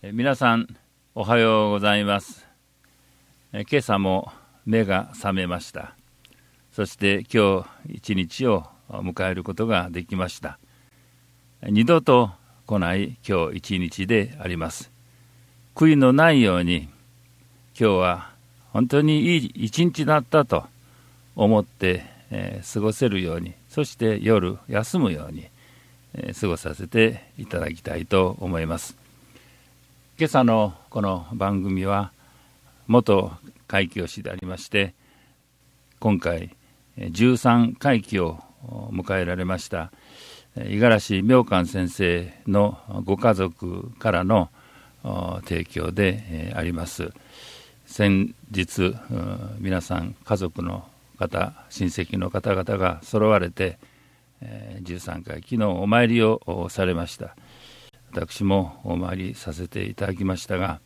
皆さんおはようございます。今朝も目が覚めました。そして今日一日を迎えることができました。二度と来ない今日一日であります。悔いのないように今日は本当にいい一日だったと思って、えー、過ごせるようにそして夜休むように、えー、過ごさせていただきたいと思います。今朝のこの番組は元会計士でありまして今回13回忌を迎えられました五十嵐明観先生のご家族からの提供であります。先日皆さん家族の方親戚の方々が揃われて13回昨日お参りをされました。私もお参りさせていただきましたが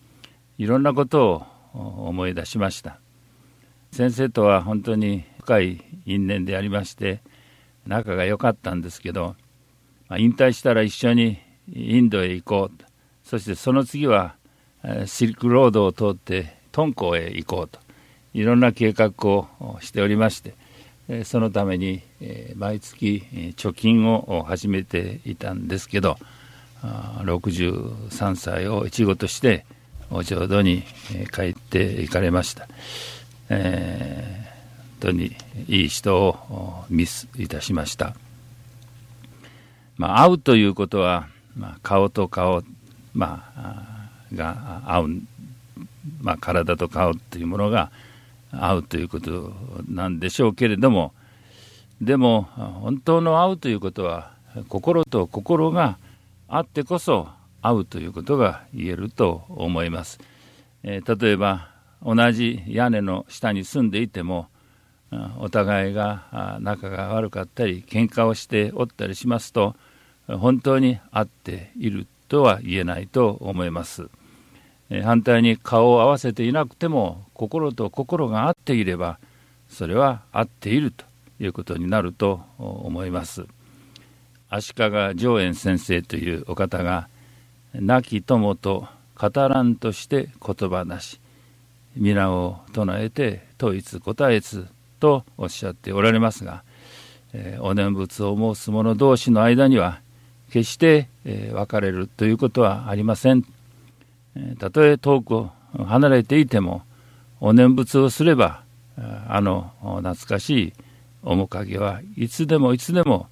いろんなことを思い出しました。先生とは本当に深い因縁でありまして仲が良かったんですけど引退したら一緒にインドへ行こうそしてその次はシルクロードを通って敦煌へ行こうと。いろんな計画をしておりましてそのために毎月貯金を始めていたんですけど63歳を一語としてお浄土に帰って行かれました、えー、本当にいい人をミスいたしました、まあ、会うということは、まあ、顔と顔、まあ、が合う、まあ、体と顔というものが合うということなんでしょうけれどもでも本当の会うということは心と心があってこそ会うということが言えると思います、えー、例えば同じ屋根の下に住んでいてもお互いが仲が悪かったり喧嘩をしておったりしますと本当に会っているとは言えないと思います反対に顔を合わせていなくても心と心が合っていればそれは合っているということになると思います。足利上演先生というお方が亡き友と語らんとして言葉なし皆を唱えて統一答えずとおっしゃっておられますが、えー、お念仏を申す者同士の間には決して、えー、別れるということはありません、えー、たとえ遠く離れていてもお念仏をすればあの懐かしい面影はいつでもいつでも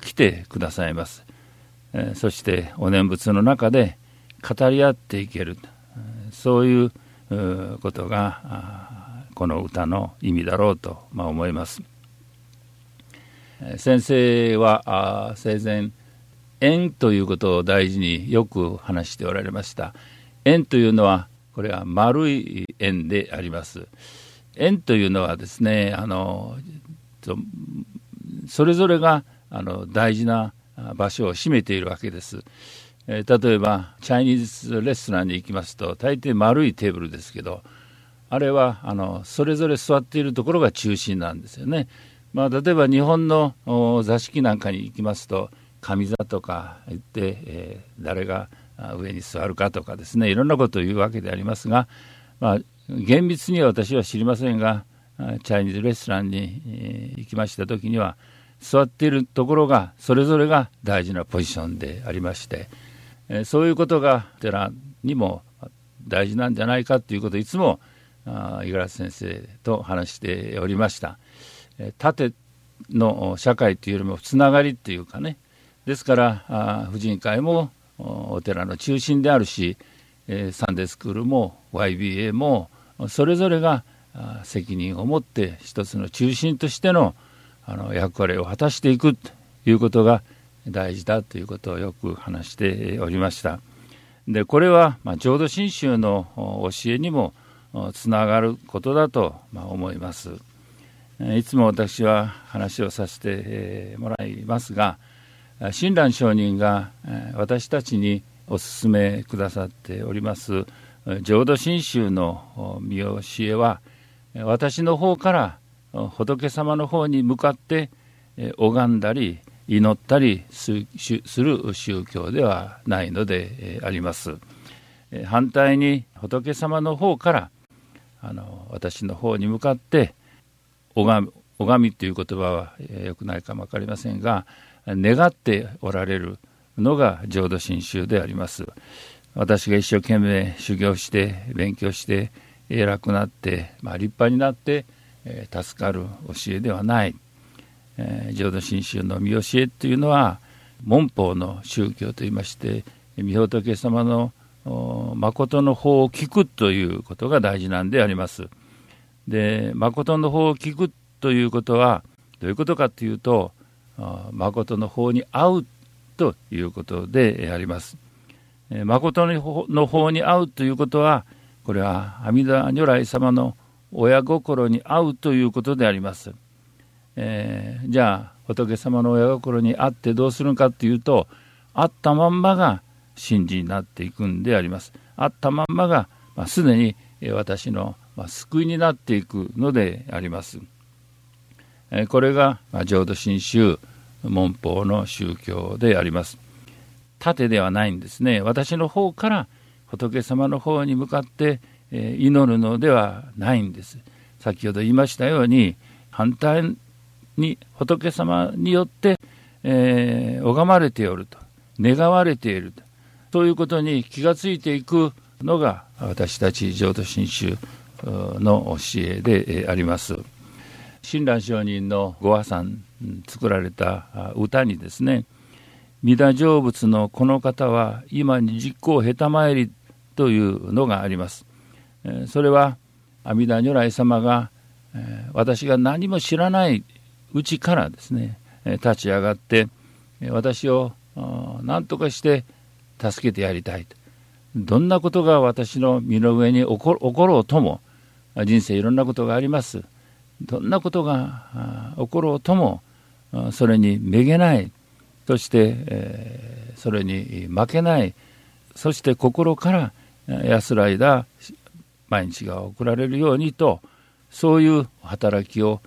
来てくださいます、え、そしてお念仏の中で語り合っていける。そういうことがこの歌の意味だろうと、まあ、思います。先生は生前縁ということを大事によく話しておられました。縁というのはこれは丸い円であります。円というのはですねあのそれぞれがあの大事な場所を占めているわけです。えー、例えばチャイニーズレストランに行きますと大抵丸いテーブルですけどあれはあのそれぞれ座っているところが中心なんですよね。まあ、例えば日本の座敷なんかに行きますと上座とか言って、えー、誰が上に座るかとかですねいろんなことを言うわけでありますが、まあ、厳密には私は知りませんがチャイニーズレストランに、えー、行きました時には座っているところがそれぞれが大事なポジションでありまして、えそういうことが寺にも大事なんじゃないかということをいつも五十嵐先生と話しておりました。え縦の社会というよりもつながりっていうかねですから婦人会もお寺の中心であるし、えサンデースクールも YBA もそれぞれが責任を持って一つの中心としてのあの役割を果たしていくということが大事だということをよく話しておりました。でこれは、まあ、浄土真宗の教えにもつながることだと、まあ、思います。いつも私は話をさせてもらいますが親鸞上人が私たちにお勧めくださっております浄土真宗の見教えは私の方から仏様の方に向かって拝んだり祈ったりする宗教ではないのであります。反対に仏様の方からあの私の方に向かって拝みという言葉はよくないかも分かりませんが願っておられるのが浄土真宗であります私が一生懸命修行して勉強して偉くなって、まあ、立派になって、え、助かる教えではない、え、浄土真宗の見教えというのは門法の宗教といいまして御仏様の誠の法を聞くということが大事なんであります。で誠の法を聞くということはどういうことかというと誠の法に合うということであります。誠の法に合うということはこれは阿弥陀如来様の親心に合うということであります。えー、じゃあ仏様の親心に合ってどうするかというとあったまんまが真理になっていくんであります。あったまんまが、まあ、すでに私の、まあ、救いになっていくのであります。えこれが、まあ、浄土真宗門法の宗教であります。盾ではないんですね。私の方から仏様の方に向かって、え祈るのではないんです。先ほど言いましたように反対に仏様によって、えー、拝まれておると願われているとそういうことに気がついていくのが私たち浄土真宗の教えであります。親鸞上人のご破産作られた歌にですね「弥陀成仏のこの方は今に実行下手参り」というのがあります。それは阿弥陀如来様が私が何も知らないうちからですね立ち上がって私を何とかして助けてやりたいと。どんなことが私の身の上に起ころうとも人生いろんなことがあります。どんなことが起ころうともそれにめげない。そして、それに負けない。そして心から安らいだ毎日が送られるようにとそういう働きを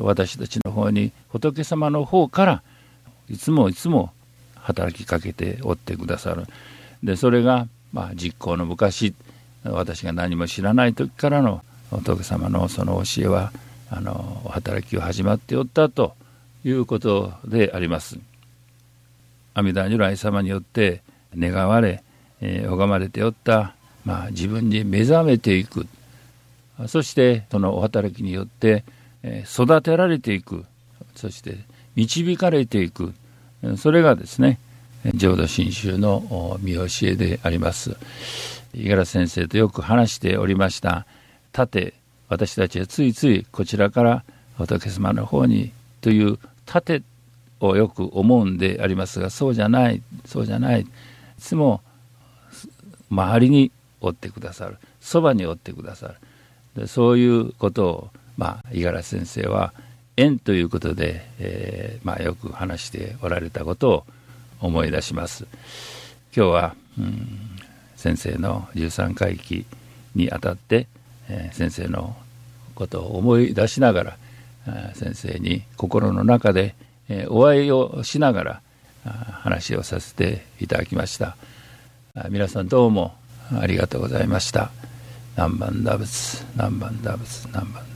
私たちの方に仏様の方からいつもいつも働きかけておってくださるでそれが、まあ、実行の昔私が何も知らない時からの仏様のその教えはあの働きを始まっておったということであります。阿弥陀如来様によって願われ、えー、拝まれておった、まあ、自分に目覚めていく。そしてそのお働きによって、え、育てられていく。そして導かれていく。それがですね浄土真宗の見教えであります。五十嵐先生とよく話しておりました。盾私たちはついついこちらから仏様の方にという盾をよく思うんでありますがそうじゃないそうじゃない。いつも周りに追ってくださる。そばに追ってくださる。でそういうことをまあ五十嵐先生は縁ということで、えー、まあ、よく話しておられたことを思い出します。今日は、うん、先生の13回忌にあたって、えー、先生のことを思い出しながら先生に心の中で、えー、お会いをしながら話をさせていただきました。皆さんどうもありがとうございました。南蛮打仏南蛮打仏南蛮